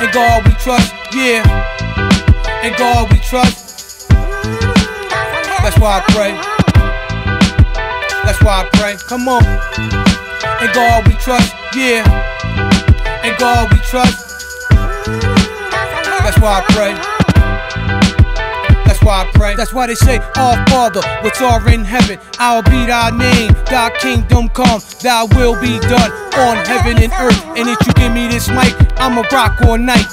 In God we trust, yeah. In God we trust. That's why I pray. That's why I pray. Come on. In God we trust, yeah. In God we trust. That's why I pray. That's why I pray. That's why they say, Our Father, which art in heaven, I'll be thy name. Thy kingdom come, thy will be done on heaven and earth. And if you give me this mic, I'ma rock all night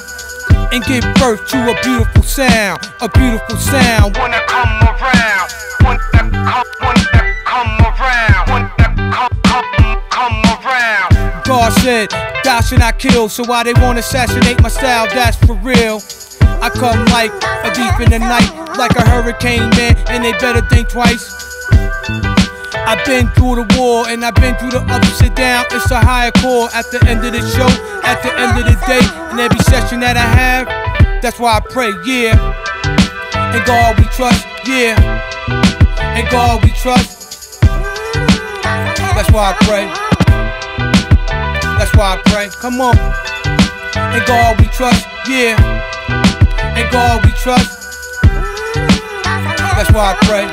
and give birth to a beautiful sound. A beautiful sound. When I come around, when I come, when I come around, when I come, come, come around. God said, Thou shalt not kill, so why they wanna assassinate my style, that's for real. I come like a deep in the night, like a hurricane, man, and they better think twice. I've been through the war and I've been through the ups and downs. It's a higher core at the end of the show, at the end of the day, in every session that I have. That's why I pray, yeah. In God we trust, yeah. In God we trust. That's why I pray. That's why I pray. Come on. In God we trust, yeah. In God we trust. That's why I pray.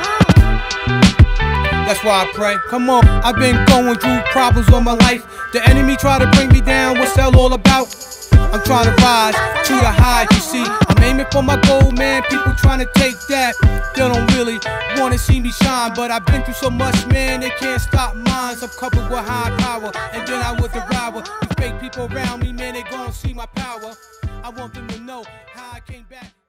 That's why I pray. Come on, I've been going through problems all my life. The enemy try to bring me down. What's that all about? I'm trying to rise to the heights. You see, I'm aiming for my goal, man. People trying to take that. They don't really wanna see me shine, but I've been through so much, man. They can't stop mine. I'm coupled with high power, and then I will devour these fake people around me, man. They gon' see my power. I want them to know how I came back.